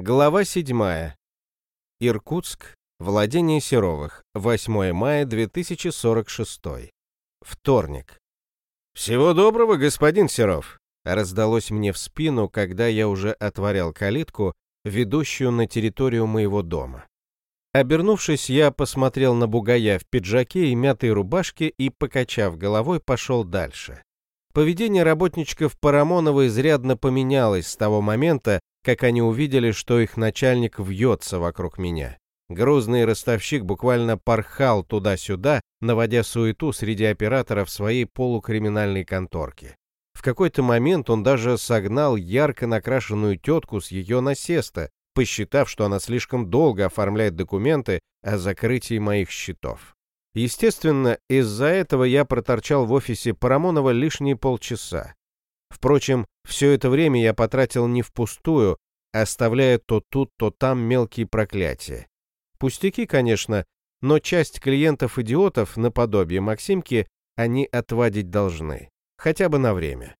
Глава 7. Иркутск. Владение Серовых. 8 мая 2046. Вторник. «Всего доброго, господин Серов!» раздалось мне в спину, когда я уже отворял калитку, ведущую на территорию моего дома. Обернувшись, я посмотрел на бугая в пиджаке и мятой рубашке и, покачав головой, пошел дальше. Поведение работничков Парамонова изрядно поменялось с того момента, как они увидели, что их начальник вьется вокруг меня. Грузный ростовщик буквально порхал туда-сюда, наводя суету среди операторов своей полукриминальной конторки. В какой-то момент он даже согнал ярко накрашенную тетку с ее насеста, посчитав, что она слишком долго оформляет документы о закрытии моих счетов. Естественно, из-за этого я проторчал в офисе Парамонова лишние полчаса. Впрочем, все это время я потратил не впустую, оставляя то тут, то там мелкие проклятия. Пустяки, конечно, но часть клиентов-идиотов, наподобие Максимки, они отвадить должны. Хотя бы на время.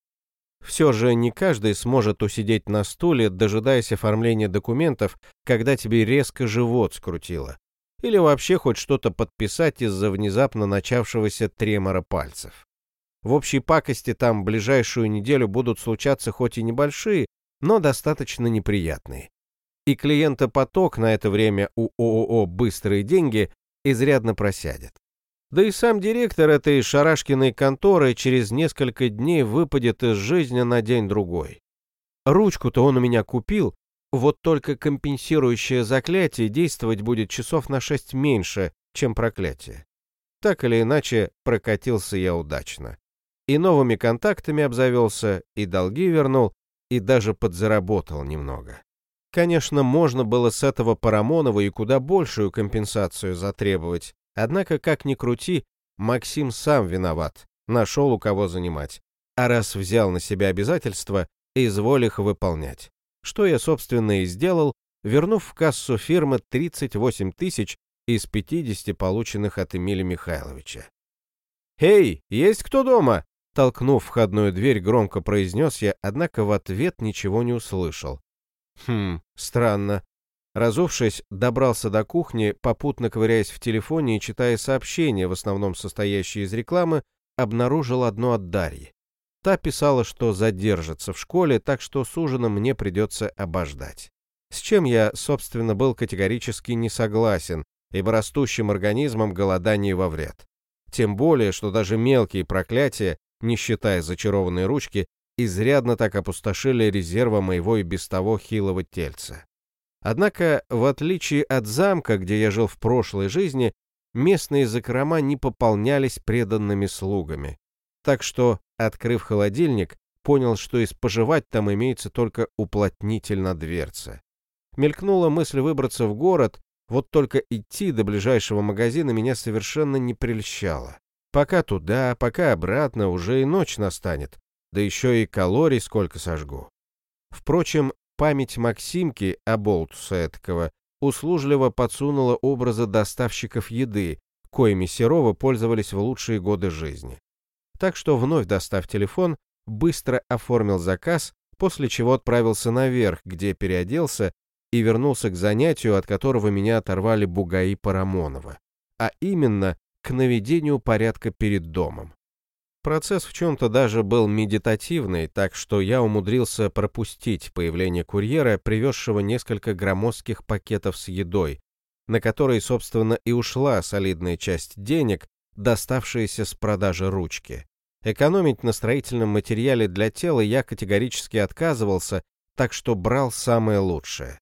Все же не каждый сможет усидеть на стуле, дожидаясь оформления документов, когда тебе резко живот скрутило. Или вообще хоть что-то подписать из-за внезапно начавшегося тремора пальцев. В общей пакости там ближайшую неделю будут случаться хоть и небольшие, но достаточно неприятные. И клиентопоток на это время у ООО «Быстрые деньги» изрядно просядет. Да и сам директор этой шарашкиной конторы через несколько дней выпадет из жизни на день-другой. Ручку-то он у меня купил, вот только компенсирующее заклятие действовать будет часов на шесть меньше, чем проклятие. Так или иначе, прокатился я удачно и новыми контактами обзавелся, и долги вернул, и даже подзаработал немного. Конечно, можно было с этого Парамонова и куда большую компенсацию затребовать, однако, как ни крути, Максим сам виноват, нашел у кого занимать. А раз взял на себя обязательства, изволь их выполнять. Что я, собственно, и сделал, вернув в кассу фирмы 38 тысяч из 50 полученных от Эмиля Михайловича. «Эй, есть кто дома?» Толкнув входную дверь, громко произнес я, однако в ответ ничего не услышал. Хм, странно. Разувшись, добрался до кухни, попутно ковыряясь в телефоне и читая сообщения, в основном состоящие из рекламы, обнаружил одно от Дарьи. Та писала, что задержится в школе, так что с ужином мне придется обождать. С чем я, собственно, был категорически не согласен, ибо растущим организмом голодание во вред. Тем более, что даже мелкие проклятия не считая зачарованной ручки, изрядно так опустошили резерва моего и без того хилого тельца. Однако, в отличие от замка, где я жил в прошлой жизни, местные закрома не пополнялись преданными слугами. Так что, открыв холодильник, понял, что и споживать там имеется только уплотнитель на дверце. Мелькнула мысль выбраться в город, вот только идти до ближайшего магазина меня совершенно не прельщало. Пока туда, пока обратно, уже и ночь настанет, да еще и калорий сколько сожгу. Впрочем, память Максимки, оболтуса эткого, услужливо подсунула образы доставщиков еды, коими Серова пользовались в лучшие годы жизни. Так что, вновь достав телефон, быстро оформил заказ, после чего отправился наверх, где переоделся и вернулся к занятию, от которого меня оторвали бугаи Парамонова. А именно, к наведению порядка перед домом. Процесс в чем-то даже был медитативный, так что я умудрился пропустить появление курьера, привезшего несколько громоздких пакетов с едой, на которые, собственно, и ушла солидная часть денег, доставшаяся с продажи ручки. Экономить на строительном материале для тела я категорически отказывался, так что брал самое лучшее.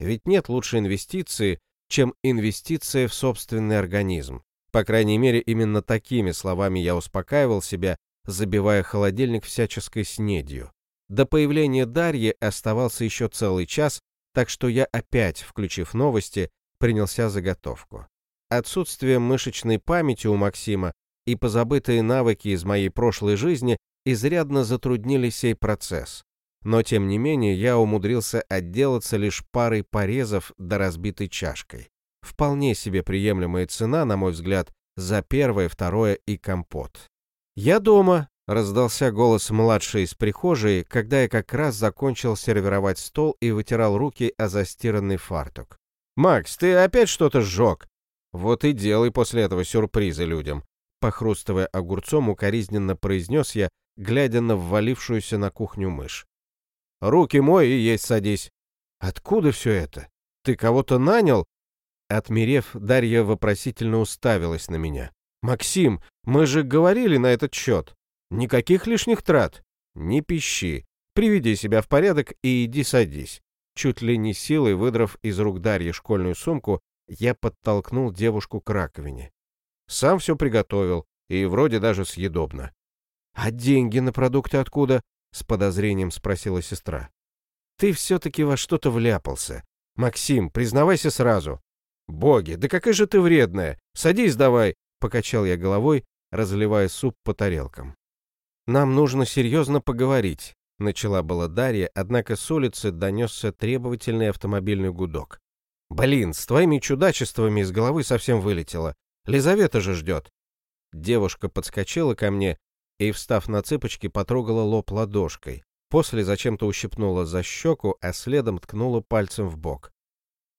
Ведь нет лучшей инвестиции, чем инвестиция в собственный организм. По крайней мере, именно такими словами я успокаивал себя, забивая холодильник всяческой снедью. До появления Дарьи оставался еще целый час, так что я опять, включив новости, принялся заготовку. Отсутствие мышечной памяти у Максима и позабытые навыки из моей прошлой жизни изрядно затруднили сей процесс. Но, тем не менее, я умудрился отделаться лишь парой порезов да разбитой чашкой. Вполне себе приемлемая цена, на мой взгляд, за первое, второе и компот. «Я дома», Раздался голос младшей из прихожей, когда я как раз закончил сервировать стол и вытирал руки о застиранный фартук. «Макс, ты опять что-то сжег?» «Вот и делай после этого сюрпризы людям», — похрустывая огурцом, укоризненно произнес я, глядя на ввалившуюся на кухню мышь. «Руки мой и есть садись». «Откуда все это? Ты кого-то нанял?» Отмерев, Дарья вопросительно уставилась на меня. «Максим, мы же говорили на этот счет». Никаких лишних трат. Не пищи. Приведи себя в порядок и иди садись. Чуть ли не силой выдрав из рук Дарьи школьную сумку, я подтолкнул девушку к раковине. Сам все приготовил, и вроде даже съедобно. «А деньги на продукты откуда?» — с подозрением спросила сестра. «Ты все-таки во что-то вляпался. Максим, признавайся сразу». «Боги, да какая же ты вредная! Садись давай!» — покачал я головой, разливая суп по тарелкам. «Нам нужно серьезно поговорить», — начала была Дарья, однако с улицы донесся требовательный автомобильный гудок. «Блин, с твоими чудачествами из головы совсем вылетело. Лизавета же ждет». Девушка подскочила ко мне и, встав на цыпочки, потрогала лоб ладошкой. После зачем-то ущипнула за щеку, а следом ткнула пальцем в бок.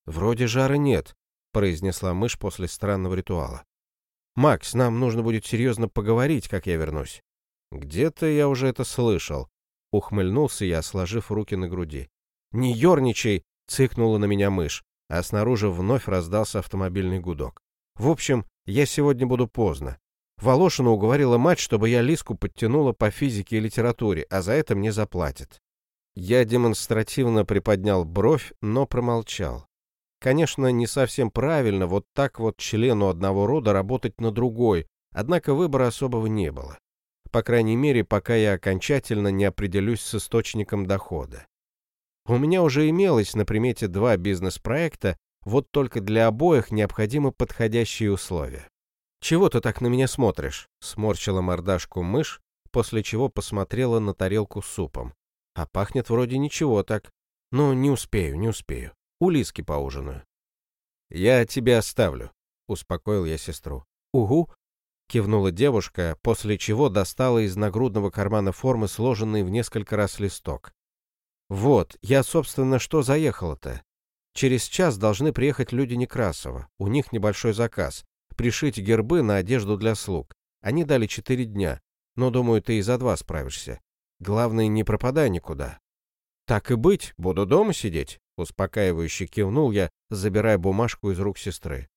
«Вроде жара нет», — произнесла мышь после странного ритуала. «Макс, нам нужно будет серьезно поговорить, как я вернусь». «Где-то я уже это слышал», — ухмыльнулся я, сложив руки на груди. «Не ерничай!» — цыкнула на меня мышь, а снаружи вновь раздался автомобильный гудок. «В общем, я сегодня буду поздно. Волошина уговорила мать, чтобы я Лиску подтянула по физике и литературе, а за это мне заплатят». Я демонстративно приподнял бровь, но промолчал. Конечно, не совсем правильно вот так вот члену одного рода работать на другой, однако выбора особого не было по крайней мере, пока я окончательно не определюсь с источником дохода. У меня уже имелось на примете два бизнес-проекта, вот только для обоих необходимы подходящие условия. «Чего ты так на меня смотришь?» — сморщила мордашку мышь, после чего посмотрела на тарелку с супом. «А пахнет вроде ничего так. Но не успею, не успею. У Лиски поужинаю». «Я тебя оставлю», — успокоил я сестру. «Угу», Кивнула девушка, после чего достала из нагрудного кармана формы сложенный в несколько раз листок. «Вот, я, собственно, что заехала-то? Через час должны приехать люди Некрасова. У них небольшой заказ. Пришить гербы на одежду для слуг. Они дали четыре дня. Но, думаю, ты и за два справишься. Главное, не пропадай никуда». «Так и быть, буду дома сидеть», — успокаивающе кивнул я, забирая бумажку из рук сестры.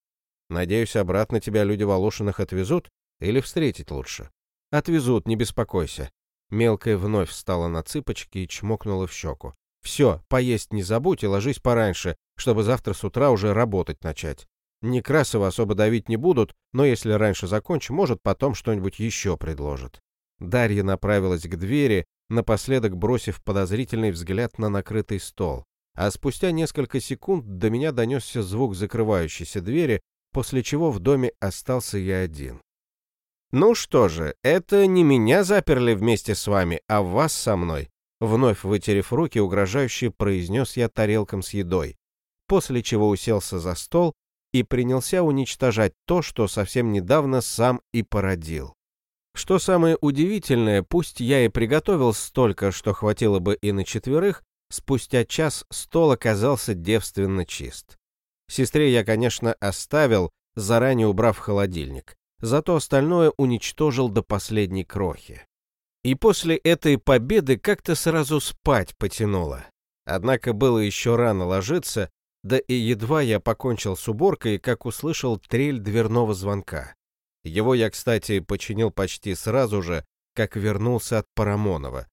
«Надеюсь, обратно тебя люди Волошиных отвезут?» Или встретить лучше. Отвезут, не беспокойся. Мелкая вновь встала на цыпочки и чмокнула в щеку. Все, поесть не забудь и ложись пораньше, чтобы завтра с утра уже работать начать. Некрасова особо давить не будут, но если раньше закончим, может, потом что-нибудь еще предложат. Дарья направилась к двери, напоследок бросив подозрительный взгляд на накрытый стол. А спустя несколько секунд до меня донесся звук закрывающейся двери, после чего в доме остался я один. «Ну что же, это не меня заперли вместе с вами, а вас со мной», вновь вытерев руки, угрожающе произнес я тарелкам с едой, после чего уселся за стол и принялся уничтожать то, что совсем недавно сам и породил. Что самое удивительное, пусть я и приготовил столько, что хватило бы и на четверых, спустя час стол оказался девственно чист. Сестре я, конечно, оставил, заранее убрав холодильник зато остальное уничтожил до последней крохи. И после этой победы как-то сразу спать потянуло. Однако было еще рано ложиться, да и едва я покончил с уборкой, как услышал трель дверного звонка. Его я, кстати, починил почти сразу же, как вернулся от Парамонова,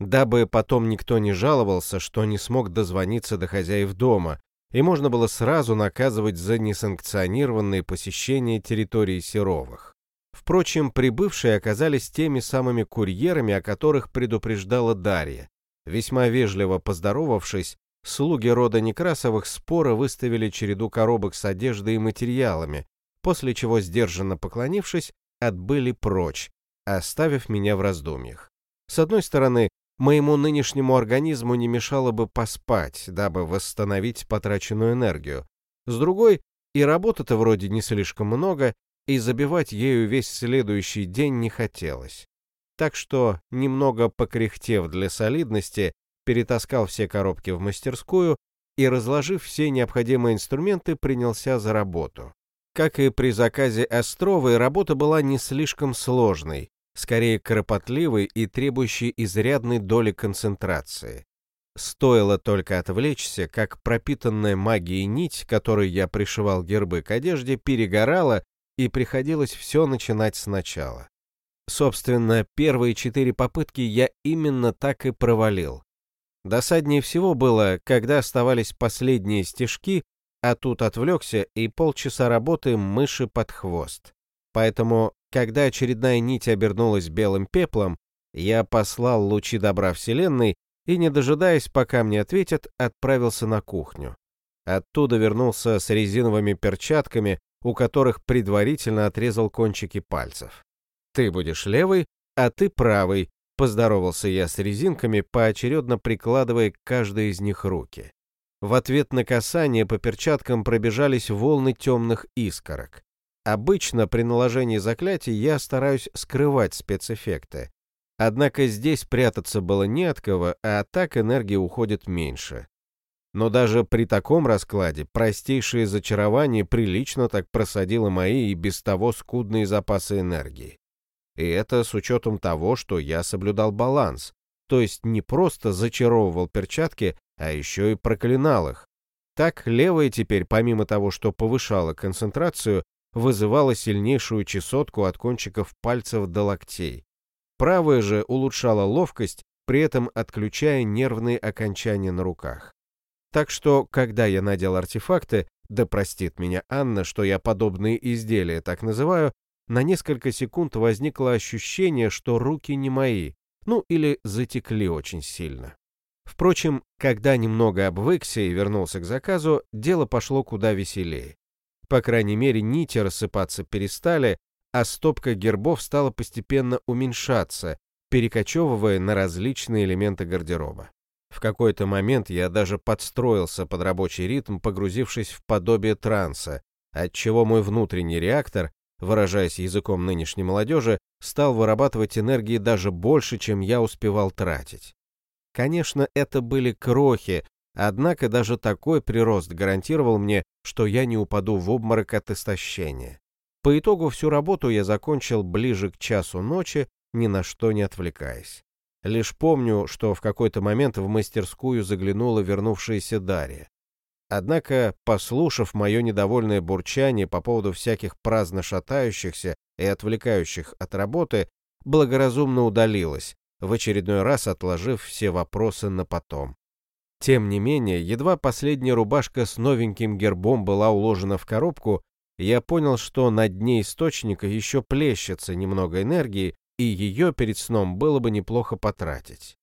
дабы потом никто не жаловался, что не смог дозвониться до хозяев дома, и можно было сразу наказывать за несанкционированные посещения территории Серовых. Впрочем, прибывшие оказались теми самыми курьерами, о которых предупреждала Дарья. Весьма вежливо поздоровавшись, слуги рода Некрасовых споро выставили череду коробок с одеждой и материалами, после чего, сдержанно поклонившись, отбыли прочь, оставив меня в раздумьях. С одной стороны, Моему нынешнему организму не мешало бы поспать, дабы восстановить потраченную энергию. С другой, и работы-то вроде не слишком много, и забивать ею весь следующий день не хотелось. так что, немного покряхтев для солидности, перетаскал все коробки в мастерскую и, разложив все необходимые инструменты, принялся за работу. Как и при заказе Островой, работа была не слишком сложной, скорее кропотливой и требующей изрядной доли концентрации. Стоило только отвлечься, как пропитанная магией нить, которой я пришивал гербы к одежде, перегорала, и приходилось все начинать сначала. Собственно, первые четыре попытки я именно так и провалил. Досаднее всего было, когда оставались последние стежки, а тут отвлекся и полчаса работы мыши под хвост. Поэтому, когда очередная нить обернулась белым пеплом, я послал лучи добра Вселенной и, не дожидаясь, пока мне ответят, отправился на кухню. Оттуда вернулся с резиновыми перчатками, у которых предварительно отрезал кончики пальцев. «Ты будешь левый, а ты правый», — поздоровался я с резинками, поочередно прикладывая к каждой из них руки. В ответ на касание по перчаткам пробежались волны темных искорок. Обычно при наложении заклятий я стараюсь скрывать спецэффекты. Однако здесь прятаться было не от кого, а так энергии уходит меньше. Но даже при таком раскладе простейшее зачарование прилично так просадило мои и без того скудные запасы энергии. И это с учетом того, что я соблюдал баланс, то есть не просто зачаровывал перчатки, а еще и проклинал их. Так левая теперь, помимо того, что повышала концентрацию, вызывала сильнейшую чесотку от кончиков пальцев до локтей. Правая же улучшала ловкость, при этом отключая нервные окончания на руках. Так что, когда я надел артефакты, да простит меня Анна, что я подобные изделия так называю, на несколько секунд возникло ощущение, что руки не мои, ну или затекли очень сильно. Впрочем, когда немного обвыкся и вернулся к заказу, дело пошло куда веселее. По крайней мере, нити рассыпаться перестали, а стопка гербов стала постепенно уменьшаться, перекочевывая на различные элементы гардероба. В какой-то момент я даже подстроился под рабочий ритм, погрузившись в подобие транса, отчего мой внутренний реактор выражаясь языком нынешней молодежи, стал вырабатывать энергии даже больше, чем я успевал тратить. Конечно, это были крохи, однако даже такой прирост гарантировал мне, что я не упаду в обморок от истощения. По итогу всю работу я закончил ближе к часу ночи, ни на что не отвлекаясь. Лишь помню, что в какой-то момент в мастерскую заглянула вернувшаяся Дарья. Однако, послушав мое недовольное бурчание по поводу всяких праздно шатающихся и отвлекающих от работы, благоразумно удалилась, в очередной раз отложив все вопросы на потом. Тем не менее, едва последняя рубашка с новеньким гербом была уложена в коробку, я понял, что на дне источника еще плещется немного энергии, и ее перед сном было бы неплохо потратить.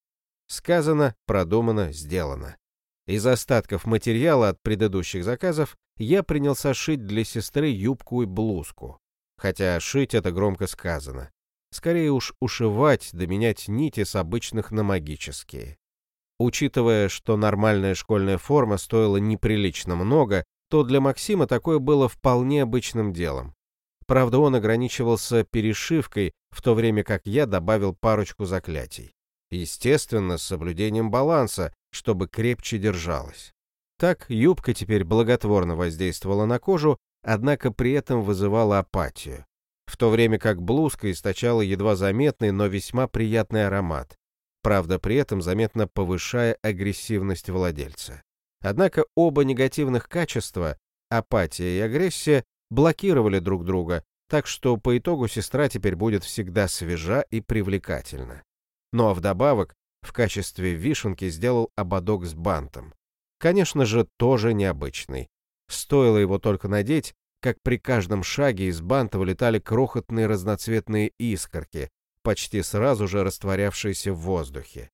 Сказано, продумано, сделано. Из остатков материала от предыдущих заказов я принялся шить для сестры юбку и блузку. Хотя шить это громко сказано. Скорее уж ушивать да менять нити с обычных на магические. Учитывая, что нормальная школьная форма стоила неприлично много, то для Максима такое было вполне обычным делом. Правда, он ограничивался перешивкой, в то время как я добавил парочку заклятий. Естественно, с соблюдением баланса, чтобы крепче держалась. Так юбка теперь благотворно воздействовала на кожу, однако при этом вызывала апатию, в то время как блузка источала едва заметный, но весьма приятный аромат, правда при этом заметно повышая агрессивность владельца. Однако оба негативных качества, апатия и агрессия, блокировали друг друга, так что по итогу сестра теперь будет всегда свежа и привлекательна. Ну а вдобавок в качестве вишенки сделал ободок с бантом. Конечно же, тоже необычный. Стоило его только надеть, как при каждом шаге из банта вылетали крохотные разноцветные искорки, почти сразу же растворявшиеся в воздухе.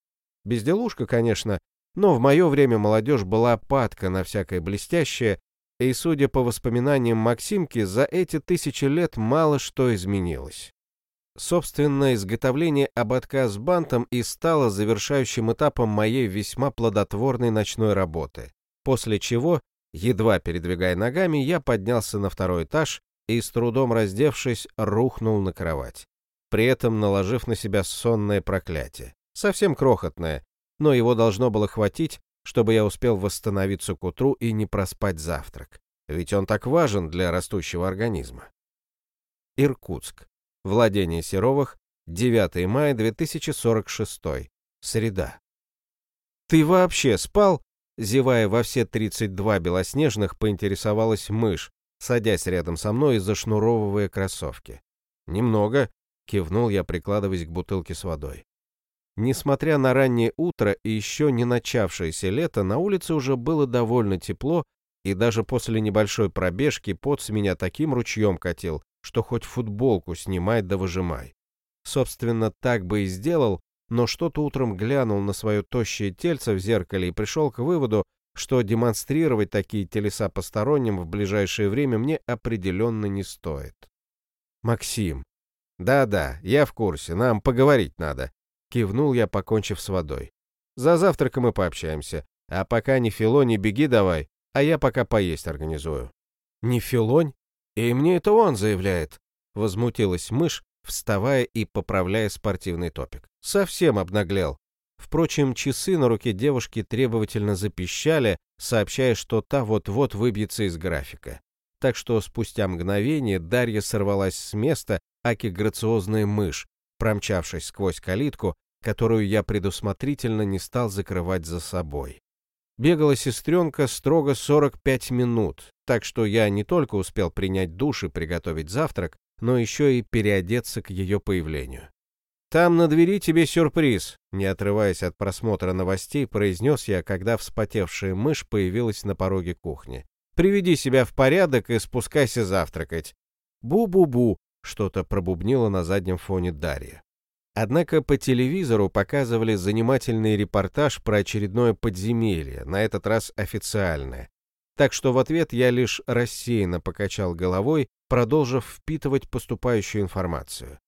Безделушка, конечно, но в мое время молодежь была падка на всякое блестящее, и, судя по воспоминаниям Максимки, за эти тысячи лет мало что изменилось. Собственно, изготовление ободка с бантом и стало завершающим этапом моей весьма плодотворной ночной работы, после чего, едва передвигая ногами, я поднялся на второй этаж и, с трудом раздевшись, рухнул на кровать. при этом наложив на себя сонное проклятие. Совсем крохотное, но его должно было хватить, чтобы я успел восстановиться к утру и не проспать завтрак. Ведь он так важен для растущего организма. Иркутск. Владение Серовых. 9 мая 2046. Среда. «Ты вообще спал?» Зевая во все 32 белоснежных, поинтересовалась мышь, садясь рядом со мной и зашнуровывая кроссовки. «Немного», — кивнул я, прикладываясь к бутылке с водой. Несмотря на раннее утро и еще не начавшееся лето, на улице уже было довольно тепло, и даже после небольшой пробежки пот с меня таким ручьем катил, что хоть футболку снимай да выжимай. Собственно, так бы и сделал, но что-то утром глянул на свое тощее тельце в зеркале и пришел к выводу, что демонстрировать такие телеса посторонним в ближайшее время мне определенно не стоит. Максим. Да-да, я в курсе, нам поговорить надо. Кивнул я, покончив с водой. За завтраком мы пообщаемся. А пока не филонь, беги давай, а я пока поесть организую. Не филонь? И мне это он заявляет. Возмутилась мышь, вставая и поправляя спортивный топик. Совсем обнаглел. Впрочем, часы на руке девушки требовательно запищали, сообщая, что та вот-вот выбьется из графика. Так что спустя мгновение Дарья сорвалась с места, аки грациозная мышь, промчавшись сквозь калитку, которую я предусмотрительно не стал закрывать за собой. Бегала сестренка строго 45 минут, так что я не только успел принять душ и приготовить завтрак, но еще и переодеться к ее появлению. «Там на двери тебе сюрприз», — не отрываясь от просмотра новостей, произнес я, когда вспотевшая мышь появилась на пороге кухни. «Приведи себя в порядок и спускайся завтракать». «Бу-бу-бу», — что-то пробубнило на заднем фоне Дарья. Однако по телевизору показывали занимательный репортаж про очередное подземелье, на этот раз официальное. Так что в ответ я лишь рассеянно покачал головой, продолжив впитывать поступающую информацию.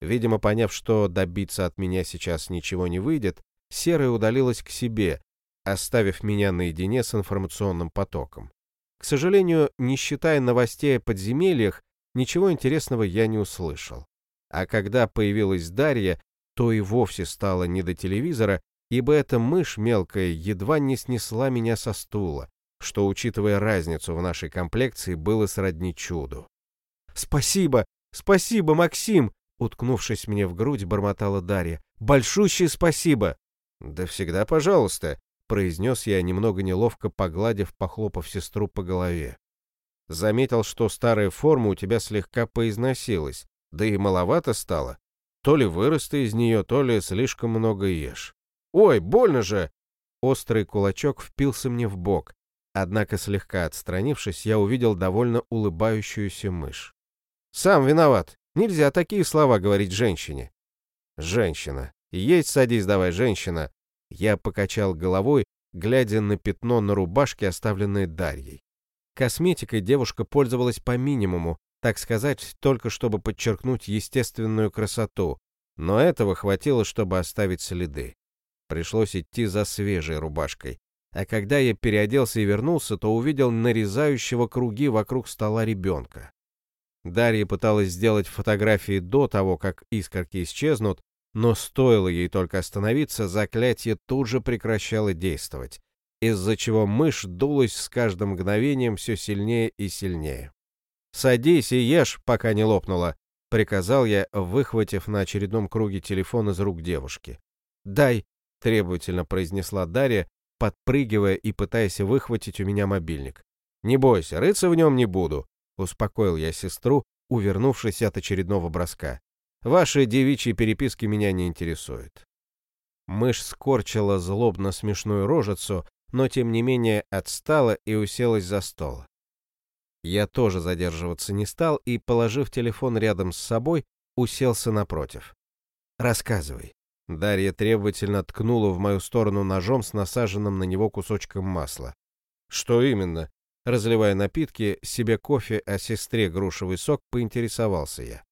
Видимо, поняв, что добиться от меня сейчас ничего не выйдет, Серая удалилась к себе, оставив меня наедине с информационным потоком. К сожалению, не считая новостей о подземельях, ничего интересного я не услышал. А когда появилась Дарья, то и вовсе стало не до телевизора, ибо эта мышь мелкая едва не снесла меня со стула, что, учитывая разницу в нашей комплекции, было сродни чуду. «Спасибо! Спасибо, Максим!» Уткнувшись мне в грудь, бормотала Дарья. «Большущее спасибо!» «Да всегда пожалуйста!» произнес я, немного неловко погладив, похлопав сестру по голове. Заметил, что старая форма у тебя слегка поизносилась, да и маловато стало. То ли вырос ты из нее, то ли слишком много ешь. Ой, больно же! Острый кулачок впился мне в бок, однако слегка отстранившись, я увидел довольно улыбающуюся мышь. Сам виноват. Нельзя такие слова говорить женщине. Женщина. Есть садись давай, женщина. Я покачал головой, глядя на пятно на рубашке, оставленное Дарьей. Косметикой девушка пользовалась по минимуму, так сказать, только чтобы подчеркнуть естественную красоту, но этого хватило, чтобы оставить следы. Пришлось идти за свежей рубашкой. А когда я переоделся и вернулся, то увидел нарезающего круги вокруг стола ребенка. Дарья пыталась сделать фотографии до того, как искорки исчезнут, но стоило ей только остановиться, заклятие тут же прекращало действовать, из-за чего мышь дулась с каждым мгновением все сильнее и сильнее. «Садись и ешь, пока не лопнула», — приказал я, выхватив на очередном круге телефон из рук девушки. «Дай», — требовательно произнесла Дарья, подпрыгивая и пытаясь выхватить у меня мобильник. «Не бойся, рыться в нем не буду», — успокоил я сестру, увернувшись от очередного броска. «Ваши девичьи переписки меня не интересуют». Мышь скорчила злобно смешную рожицу, но тем не менее отстала и уселась за стол. Я тоже задерживаться не стал и, положив телефон рядом с собой, уселся напротив. «Рассказывай». Дарья требовательно ткнула в мою сторону ножом с насаженным на него кусочком масла. «Что именно?» Разливая напитки, себе кофе, а сестре грушевый сок, поинтересовался я.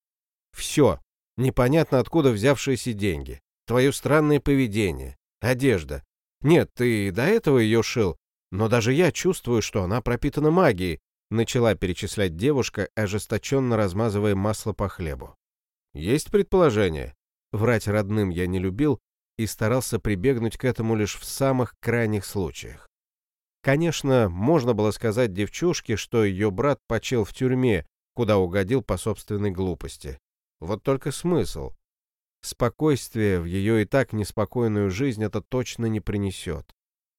«Все. Непонятно, откуда взявшиеся деньги. Твое странное поведение. Одежда. Нет, ты до этого ее шил, но даже я чувствую, что она пропитана магией, Начала перечислять девушка, ожесточенно размазывая масло по хлебу. Есть предположение? Врать родным я не любил и старался прибегнуть к этому лишь в самых крайних случаях. Конечно, можно было сказать девчушке, что ее брат почил в тюрьме, куда угодил по собственной глупости. Вот только смысл. Спокойствие в ее и так неспокойную жизнь это точно не принесет.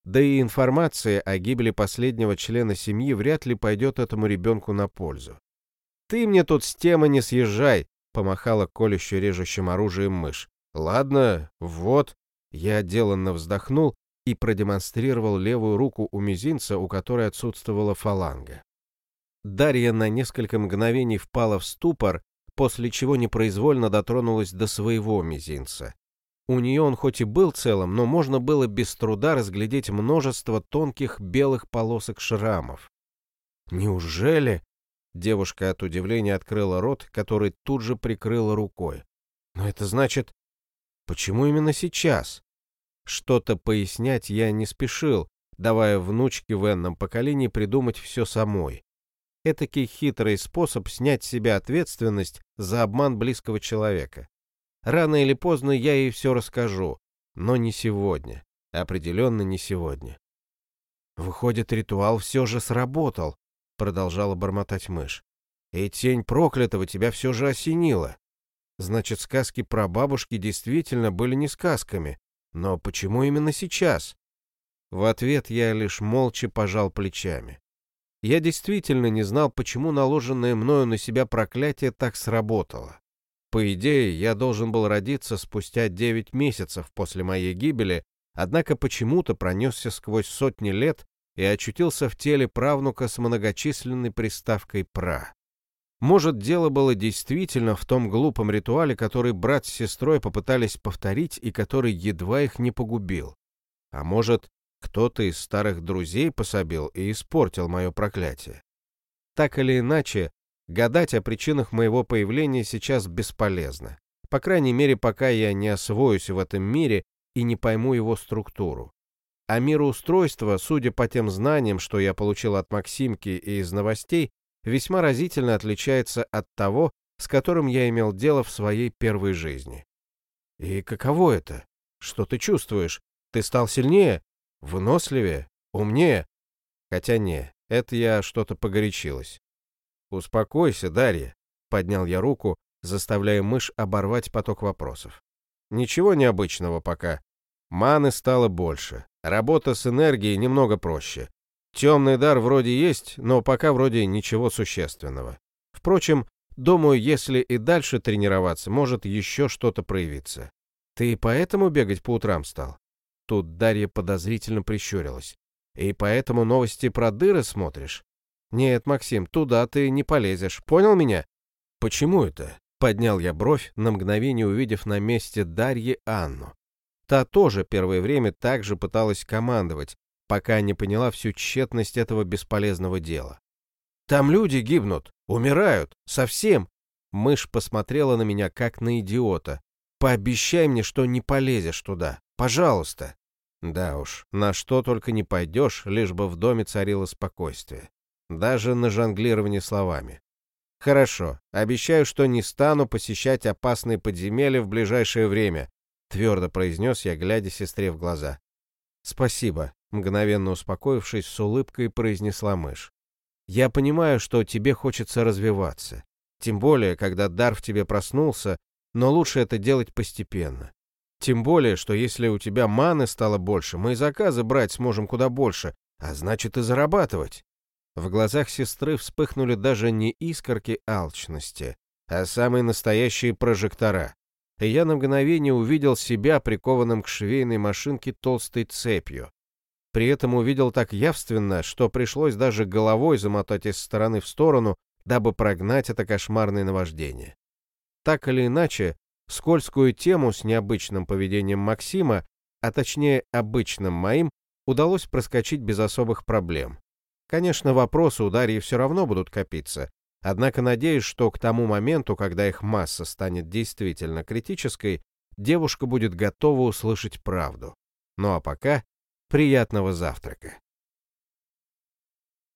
Да и информация о гибели последнего члена семьи вряд ли пойдет этому ребенку на пользу. «Ты мне тут с темы не съезжай», — помахала колюще режущим оружием мышь. «Ладно, вот». Я отделанно вздохнул и продемонстрировал левую руку у мизинца, у которой отсутствовала фаланга. Дарья на несколько мгновений впала в ступор, после чего непроизвольно дотронулась до своего мизинца. У нее он хоть и был целым, но можно было без труда разглядеть множество тонких белых полосок шрамов. «Неужели?» Девушка от удивления открыла рот, который тут же прикрыла рукой. «Но это значит...» «Почему именно сейчас?» Что-то пояснять я не спешил, давая внучке в энном поколении придумать все самой. Этакий хитрый способ снять с себя ответственность за обман близкого человека. Рано или поздно я ей все расскажу, но не сегодня. Определенно не сегодня. Выходит, ритуал все же сработал, продолжала бормотать мышь. И тень проклятого тебя все же осенила. Значит, сказки про бабушки действительно были не сказками. Но почему именно сейчас? В ответ я лишь молча пожал плечами. Я действительно не знал, почему наложенное мною на себя проклятие так сработало. По идее, я должен был родиться спустя девять месяцев после моей гибели, однако почему-то пронесся сквозь сотни лет и очутился в теле правнука с многочисленной приставкой «пра». Может, дело было действительно в том глупом ритуале, который брат с сестрой попытались повторить и который едва их не погубил. А может, кто-то из старых друзей пособил и испортил мое проклятие. Так или иначе, Гадать о причинах моего появления сейчас бесполезно. По крайней мере, пока я не освоюсь в этом мире и не пойму его структуру. А мироустройство, судя по тем знаниям, что я получил от Максимки и из новостей, весьма разительно отличается от того, с которым я имел дело в своей первой жизни. И каково это? Что ты чувствуешь? Ты стал сильнее? Выносливее? Умнее? Хотя не, это я что-то погорячилась. «Успокойся, Дарья», — поднял я руку, заставляя мышь оборвать поток вопросов. «Ничего необычного пока. Маны стало больше. Работа с энергией немного проще. Темный дар вроде есть, но пока вроде ничего существенного. Впрочем, думаю, если и дальше тренироваться, может еще что-то проявиться. Ты поэтому бегать по утрам стал?» Тут Дарья подозрительно прищурилась. «И поэтому новости про дыры смотришь? «Нет, Максим, туда ты не полезешь. Понял меня?» «Почему это?» — поднял я бровь, на мгновение увидев на месте Дарьи Анну. Та тоже первое время также пыталась командовать, пока не поняла всю тщетность этого бесполезного дела. «Там люди гибнут, умирают, совсем!» Мышь посмотрела на меня, как на идиота. «Пообещай мне, что не полезешь туда, пожалуйста!» Да уж, на что только не пойдешь, лишь бы в доме царило спокойствие даже на жонглирование словами. «Хорошо, обещаю, что не стану посещать опасные подземелья в ближайшее время», твердо произнес я, глядя сестре в глаза. «Спасибо», мгновенно успокоившись, с улыбкой произнесла мышь. «Я понимаю, что тебе хочется развиваться. Тем более, когда дар в тебе проснулся, но лучше это делать постепенно. Тем более, что если у тебя маны стало больше, мы и заказы брать сможем куда больше, а значит и зарабатывать. В глазах сестры вспыхнули даже не искорки алчности, а самые настоящие прожектора. И я на мгновение увидел себя прикованным к швейной машинке толстой цепью. При этом увидел так явственно, что пришлось даже головой замотать из стороны в сторону, дабы прогнать это кошмарное наваждение. Так или иначе, скользкую тему с необычным поведением Максима, а точнее обычным моим, удалось проскочить без особых проблем. Конечно, вопросы у Дарьи все равно будут копиться, однако надеюсь, что к тому моменту, когда их масса станет действительно критической, девушка будет готова услышать правду. Ну а пока приятного завтрака.